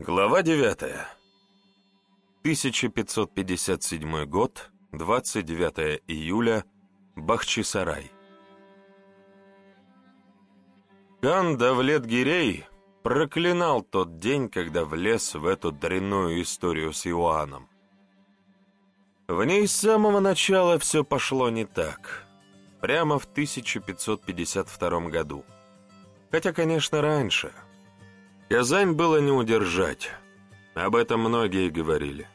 Глава 9. 1557 год, 29 июля, Бахчисарай. Хан Давлет-Гирей проклинал тот день, когда влез в эту дрянную историю с Иоанном. В ней с самого начала все пошло не так. Прямо в 1552 году. Хотя, конечно, раньше – Казань было не удержать. Об этом многие говорили.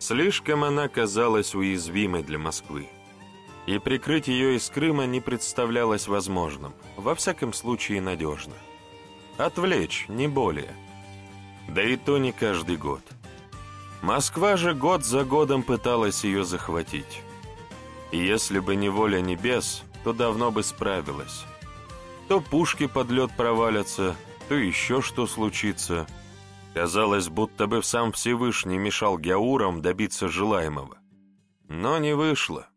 Слишком она казалась уязвимой для Москвы. И прикрыть ее из Крыма не представлялось возможным, во всяком случае надежно. Отвлечь, не более. Да и то не каждый год. Москва же год за годом пыталась ее захватить. И если бы не воля небес, то давно бы справилась. То пушки под лед провалятся, то еще что случится. Казалось, будто бы сам Всевышний мешал Геаурам добиться желаемого. Но не вышло.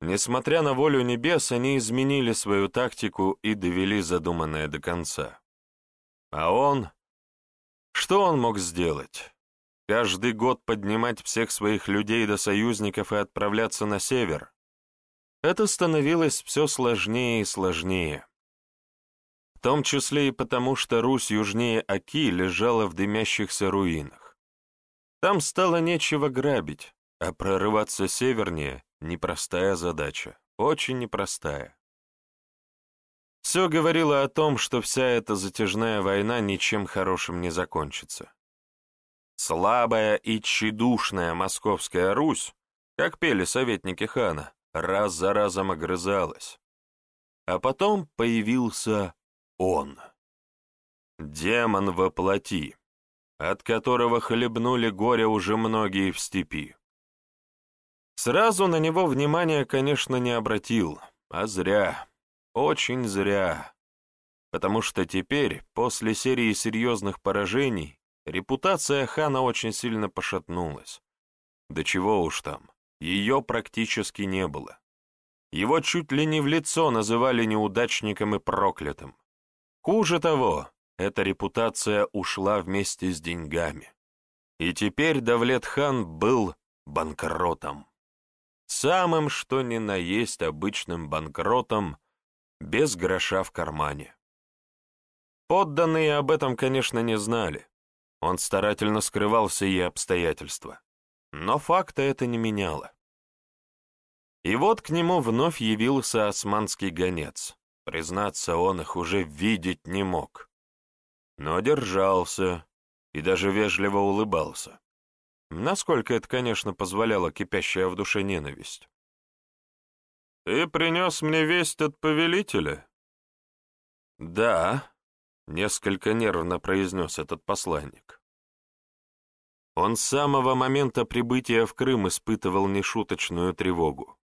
Несмотря на волю небес, они изменили свою тактику и довели задуманное до конца. А он... Что он мог сделать? Каждый год поднимать всех своих людей до союзников и отправляться на север? Это становилось все сложнее и сложнее том числе и потому, что Русь южнее Оки лежала в дымящихся руинах. Там стало нечего грабить, а прорываться севернее — непростая задача, очень непростая. Все говорило о том, что вся эта затяжная война ничем хорошим не закончится. Слабая и тщедушная московская Русь, как пели советники хана, раз за разом огрызалась. А потом появился он. Демон во плоти, от которого хлебнули горе уже многие в степи. Сразу на него внимания, конечно, не обратил, а зря, очень зря, потому что теперь, после серии серьезных поражений, репутация хана очень сильно пошатнулась. Да чего уж там, ее практически не было. Его чуть ли не в лицо называли неудачником и проклятым. Хуже того, эта репутация ушла вместе с деньгами. И теперь Давлет-хан был банкротом. Самым что ни на есть обычным банкротом, без гроша в кармане. Подданные об этом, конечно, не знали. Он старательно скрывал сие обстоятельства. Но факта это не меняло. И вот к нему вновь явился османский гонец. Признаться, он их уже видеть не мог. Но держался и даже вежливо улыбался. Насколько это, конечно, позволяло кипящая в душе ненависть. «Ты принес мне весть от повелителя?» «Да», — несколько нервно произнес этот посланник. Он с самого момента прибытия в Крым испытывал нешуточную тревогу.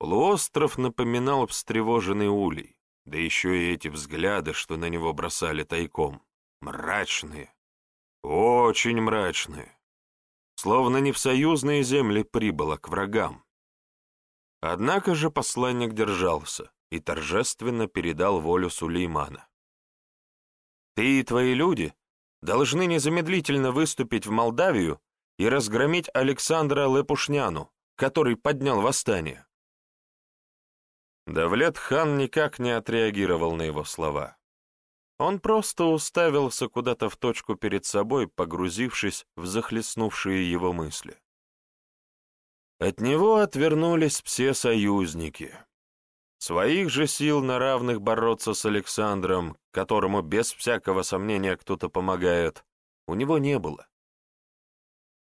Полуостров напоминал встревоженный улей, да еще и эти взгляды, что на него бросали тайком. Мрачные, очень мрачные. Словно не в союзные земли прибыло к врагам. Однако же посланник держался и торжественно передал волю Сулеймана. «Ты и твои люди должны незамедлительно выступить в Молдавию и разгромить Александра Лепушняну, который поднял восстание. Давлет-хан никак не отреагировал на его слова. Он просто уставился куда-то в точку перед собой, погрузившись в захлестнувшие его мысли. От него отвернулись все союзники. Своих же сил на равных бороться с Александром, которому без всякого сомнения кто-то помогает, у него не было.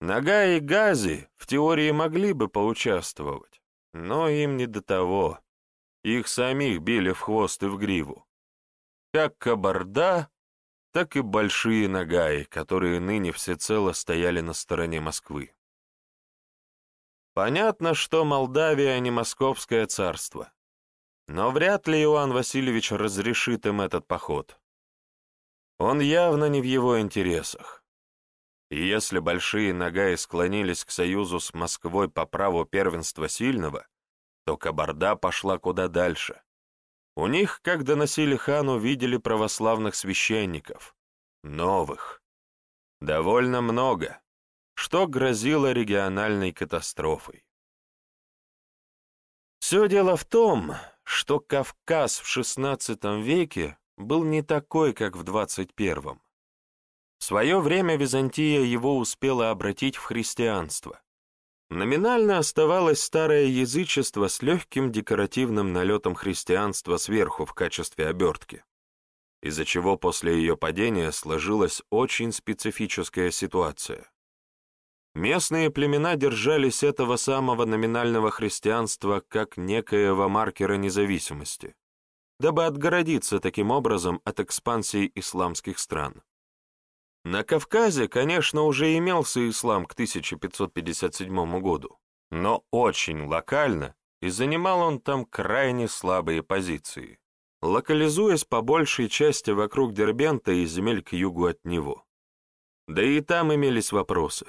Нога и Гази в теории могли бы поучаствовать, но им не до того. Их самих били в хвост и в гриву. Как кабарда, так и большие нагаи, которые ныне всецело стояли на стороне Москвы. Понятно, что Молдавия не московское царство, но вряд ли Иоанн Васильевич разрешит им этот поход. Он явно не в его интересах. И если большие нагаи склонились к союзу с Москвой по праву первенства сильного, то Кабарда пошла куда дальше. У них, как доносили хану, видели православных священников. Новых. Довольно много, что грозило региональной катастрофой. Все дело в том, что Кавказ в XVI веке был не такой, как в XXI. В свое время Византия его успела обратить в христианство. Номинально оставалось старое язычество с легким декоративным налетом христианства сверху в качестве обертки, из-за чего после ее падения сложилась очень специфическая ситуация. Местные племена держались этого самого номинального христианства как некоего маркера независимости, дабы отгородиться таким образом от экспансии исламских стран. На Кавказе, конечно, уже имелся ислам к 1557 году, но очень локально, и занимал он там крайне слабые позиции, локализуясь по большей части вокруг Дербента и земель к югу от него. Да и там имелись вопросы.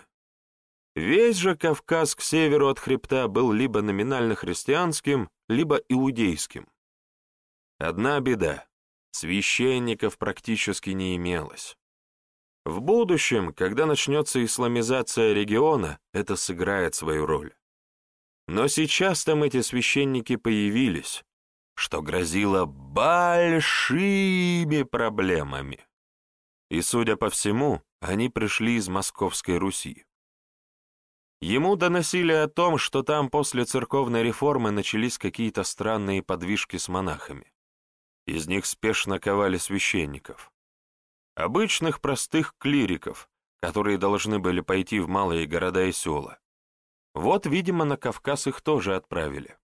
Весь же Кавказ к северу от хребта был либо номинально христианским, либо иудейским. Одна беда — священников практически не имелось. В будущем, когда начнется исламизация региона, это сыграет свою роль. Но сейчас там эти священники появились, что грозило большими проблемами. И, судя по всему, они пришли из Московской Руси. Ему доносили о том, что там после церковной реформы начались какие-то странные подвижки с монахами. Из них спешно ковали священников. Обычных простых клириков, которые должны были пойти в малые города и села. Вот, видимо, на Кавказ их тоже отправили.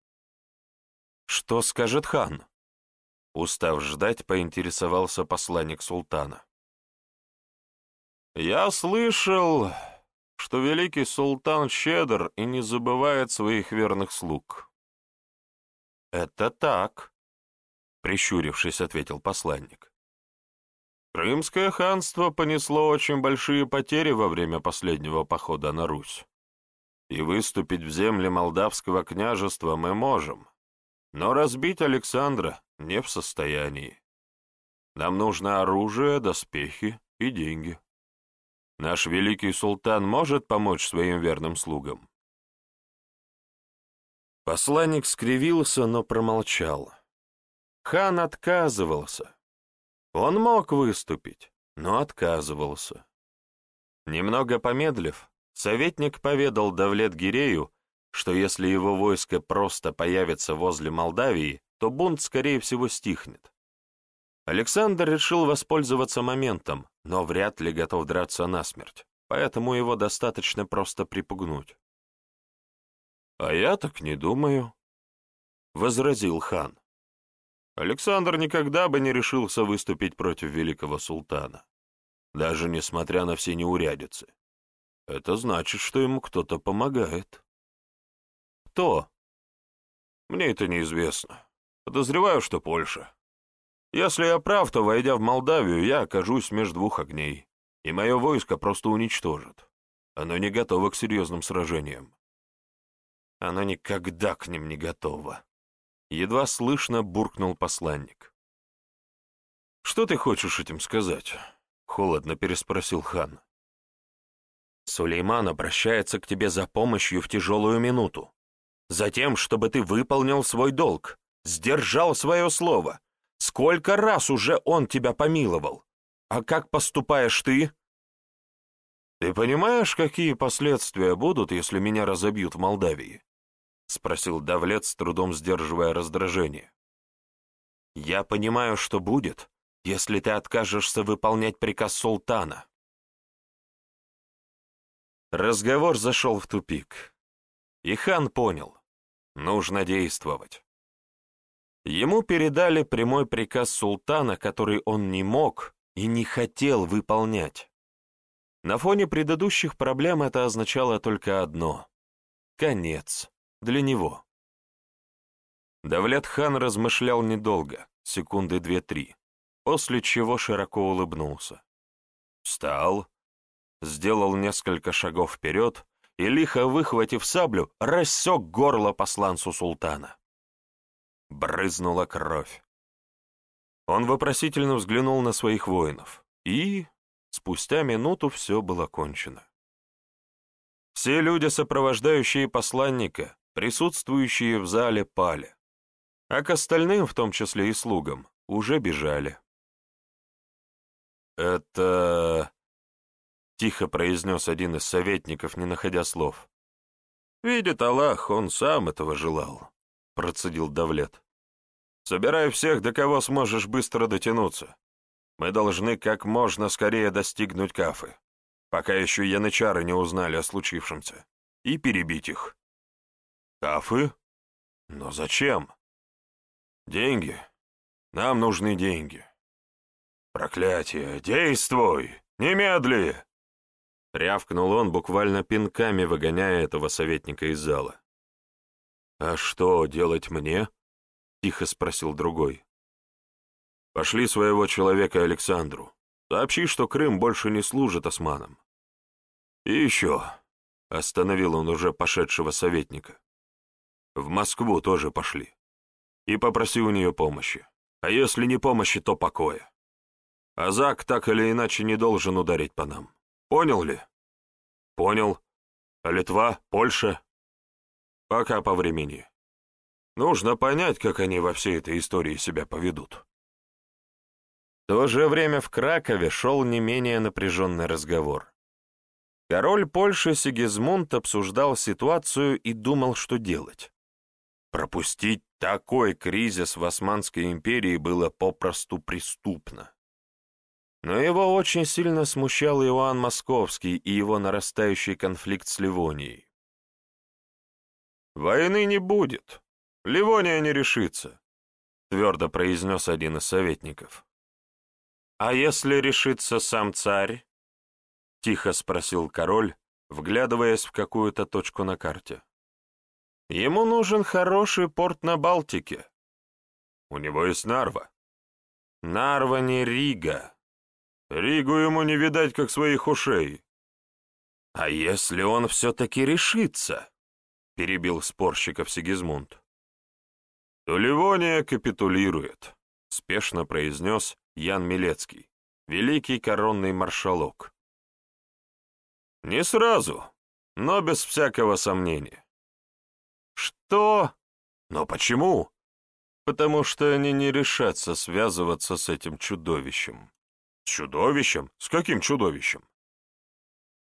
«Что скажет хан?» Устав ждать, поинтересовался посланник султана. «Я слышал, что великий султан щедр и не забывает своих верных слуг. «Это так», — прищурившись, ответил посланник. «Крымское ханство понесло очень большие потери во время последнего похода на Русь. И выступить в земли Молдавского княжества мы можем, но разбить Александра не в состоянии. Нам нужно оружие, доспехи и деньги». Наш великий султан может помочь своим верным слугам?» Посланник скривился, но промолчал. Хан отказывался. Он мог выступить, но отказывался. Немного помедлив, советник поведал Давлет-Гирею, что если его войско просто появится возле Молдавии, то бунт, скорее всего, стихнет. Александр решил воспользоваться моментом, но вряд ли готов драться насмерть, поэтому его достаточно просто припугнуть. «А я так не думаю», — возразил хан. Александр никогда бы не решился выступить против великого султана, даже несмотря на все неурядицы. Это значит, что ему кто-то помогает. Кто? Мне это неизвестно. Подозреваю, что Польша. Если я прав, то, войдя в Молдавию, я окажусь между двух огней, и мое войско просто уничтожит. Оно не готово к серьезным сражениям. Оно никогда к ним не готово. Едва слышно буркнул посланник. «Что ты хочешь этим сказать?» — холодно переспросил хан. «Сулейман обращается к тебе за помощью в тяжелую минуту. Затем, чтобы ты выполнил свой долг, сдержал свое слово, Сколько раз уже он тебя помиловал? А как поступаешь ты? Ты понимаешь, какие последствия будут, если меня разобьют в Молдавии? Спросил Давлет, с трудом сдерживая раздражение. Я понимаю, что будет, если ты откажешься выполнять приказ султана. Разговор зашел в тупик. И хан понял, нужно действовать. Ему передали прямой приказ султана, который он не мог и не хотел выполнять. На фоне предыдущих проблем это означало только одно — конец для него. Давлет-хан размышлял недолго, секунды две-три, после чего широко улыбнулся. Встал, сделал несколько шагов вперед и, лихо выхватив саблю, рассек горло посланцу султана. Брызнула кровь. Он вопросительно взглянул на своих воинов и, спустя минуту все было кончено. Все люди, сопровождающие посланника, присутствующие в зале, пали, а к остальным, в том числе и слугам, уже бежали. «Это...» — тихо произнес один из советников, не находя слов. «Видит Аллах, он сам этого желал», — процедил Давлет. «Собирай всех, до кого сможешь быстро дотянуться. Мы должны как можно скорее достигнуть Кафы, пока еще янычары не узнали о случившемся, и перебить их». «Кафы? Но зачем?» «Деньги. Нам нужны деньги». «Проклятие! Действуй! Немедли!» Рявкнул он, буквально пинками выгоняя этого советника из зала. «А что делать мне?» — тихо спросил другой. «Пошли своего человека Александру. Сообщи, что Крым больше не служит османам. И еще...» — остановил он уже пошедшего советника. «В Москву тоже пошли. И попроси у нее помощи. А если не помощи, то покоя. Азак так или иначе не должен ударить по нам. Понял ли? Понял. А Литва, Польша? Пока по времени. Нужно понять, как они во всей этой истории себя поведут. В то же время в Кракове шел не менее напряженный разговор. Король Польши Сигизмунд обсуждал ситуацию и думал, что делать. Пропустить такой кризис в Османской империи было попросту преступно. Но его очень сильно смущал Иоанн Московский и его нарастающий конфликт с Ливонией. «Войны не будет. Ливония не решится», — твердо произнес один из советников. «А если решится сам царь?» — тихо спросил король, вглядываясь в какую-то точку на карте. «Ему нужен хороший порт на Балтике. У него есть Нарва. Нарва не Рига, Ригу ему не видать, как своих ушей. А если он все-таки решится? Перебил спорщиков Сигизмунд. То Ливония капитулирует, спешно произнес Ян Милецкий, великий коронный маршалок. Не сразу, но без всякого сомнения. Что? Но почему? Потому что они не решатся связываться с этим чудовищем. С чудовищем? С каким чудовищем?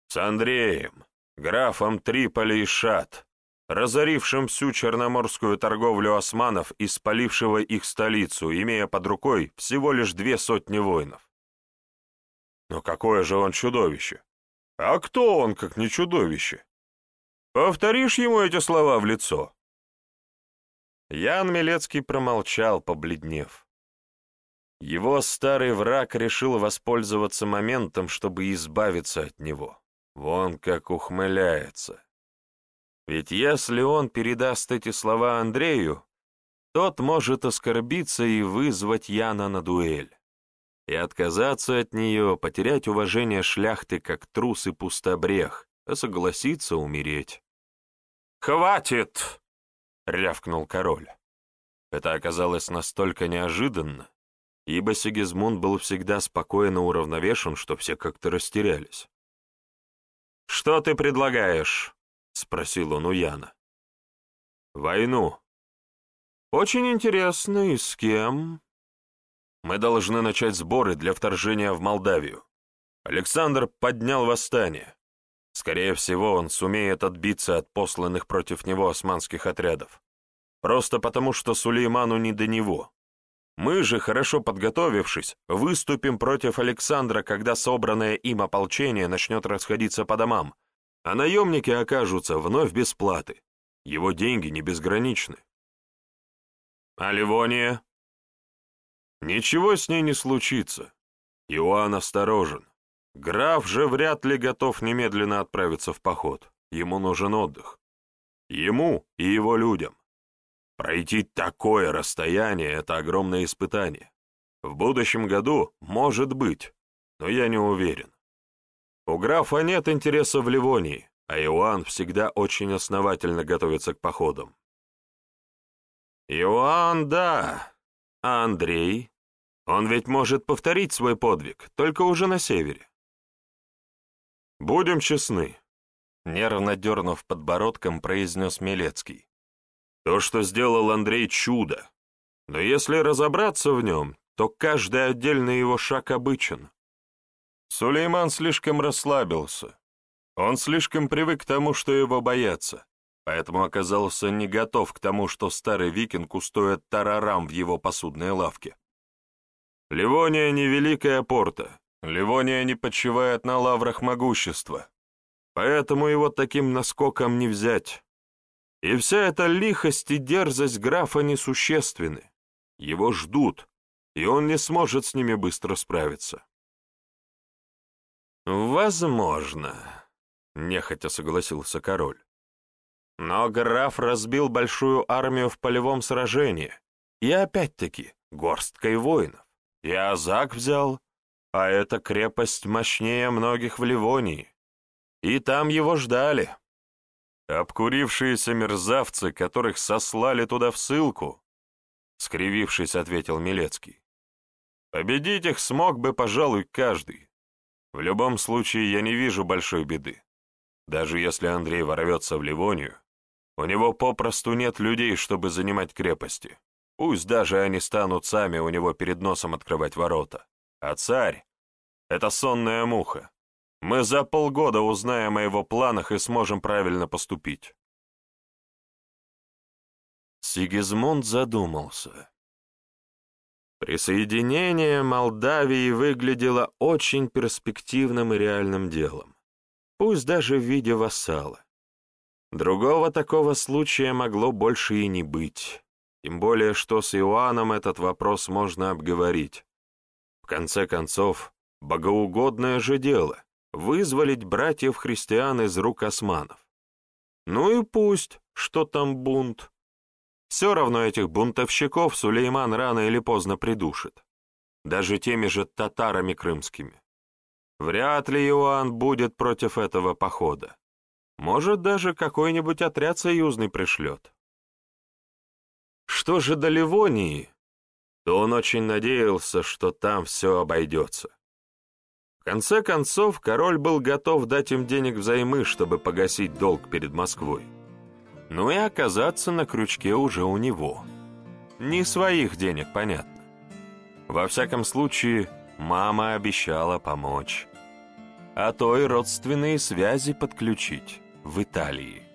С Андреем, графом Триполи и Шат, разорившим всю черноморскую торговлю османов и спалившего их столицу, имея под рукой всего лишь две сотни воинов. Но какое же он чудовище? А кто он, как не чудовище? Повторишь ему эти слова в лицо? Ян Милецкий промолчал, побледнев. Его старый враг решил воспользоваться моментом, чтобы избавиться от него. Вон как ухмыляется. Ведь если он передаст эти слова Андрею, тот может оскорбиться и вызвать Яна на дуэль. И отказаться от нее, потерять уважение шляхты как трус и пустобрех, а согласиться умереть. «Хватит!» — рявкнул король. Это оказалось настолько неожиданно, ибо Сигизмунд был всегда спокойно уравновешен, что все как-то растерялись. «Что ты предлагаешь?» — спросил он у Яна. «Войну». «Очень интересно, и с кем?» «Мы должны начать сборы для вторжения в Молдавию. Александр поднял восстание. Скорее всего, он сумеет отбиться от посланных против него османских отрядов. Просто потому, что Сулейману не до него. Мы же, хорошо подготовившись, выступим против Александра, когда собранное им ополчение начнет расходиться по домам, а наемники окажутся вновь без платы. Его деньги не безграничны. А Ливония? Ничего с ней не случится. Иоанн осторожен. Граф же вряд ли готов немедленно отправиться в поход. Ему нужен отдых. Ему и его людям. Пройти такое расстояние — это огромное испытание. В будущем году, может быть, но я не уверен. У графа нет интереса в Ливонии, а Иоанн всегда очень основательно готовится к походам. Иоанн, да, а Андрей? Он ведь может повторить свой подвиг, только уже на севере. Будем честны, нервно дернув подбородком, произнес Милецкий. То, что сделал Андрей, чудо. Но если разобраться в нем, то каждый отдельный его шаг обычен. Сулейман слишком расслабился. Он слишком привык к тому, что его боятся, поэтому оказался не готов к тому, что старый викинг устоит тарарам в его посудной лавке. Ливония — не великая порта, Ливония не почивает на лаврах могущества, поэтому его таким наскоком не взять. И вся эта лихость и дерзость графа несущественны. Его ждут, и он не сможет с ними быстро справиться. «Возможно», — нехотя согласился король. «Но граф разбил большую армию в полевом сражении, и опять-таки горсткой воинов. И Азак взял, а эта крепость мощнее многих в Ливонии. И там его ждали. Обкурившиеся мерзавцы, которых сослали туда в ссылку, скривившись, ответил Милецкий. Победить их смог бы, пожалуй, каждый. В любом случае, я не вижу большой беды. Даже если Андрей ворвется в Ливонию, у него попросту нет людей, чтобы занимать крепости. Пусть даже они станут сами у него перед носом открывать ворота. А царь — это сонная муха. Мы за полгода узнаем о его планах и сможем правильно поступить. Сигизмунд задумался. Присоединение Молдавии выглядело очень перспективным и реальным делом, пусть даже в виде вассала. Другого такого случая могло больше и не быть, тем более что с Иоанном этот вопрос можно обговорить конце концов, богоугодное же дело — вызволить братьев-христиан из рук османов. Ну и пусть, что там бунт. Все равно этих бунтовщиков Сулейман рано или поздно придушит. Даже теми же татарами крымскими. Вряд ли Иоанн будет против этого похода. Может, даже какой-нибудь отряд союзный пришлет. Что же до Ливонии, то он очень надеялся, что там все обойдется. В конце концов, король был готов дать им денег взаймы, чтобы погасить долг перед Москвой. Ну и оказаться на крючке уже у него. Не своих денег, понятно. Во всяком случае, мама обещала помочь. А то и родственные связи подключить в Италии.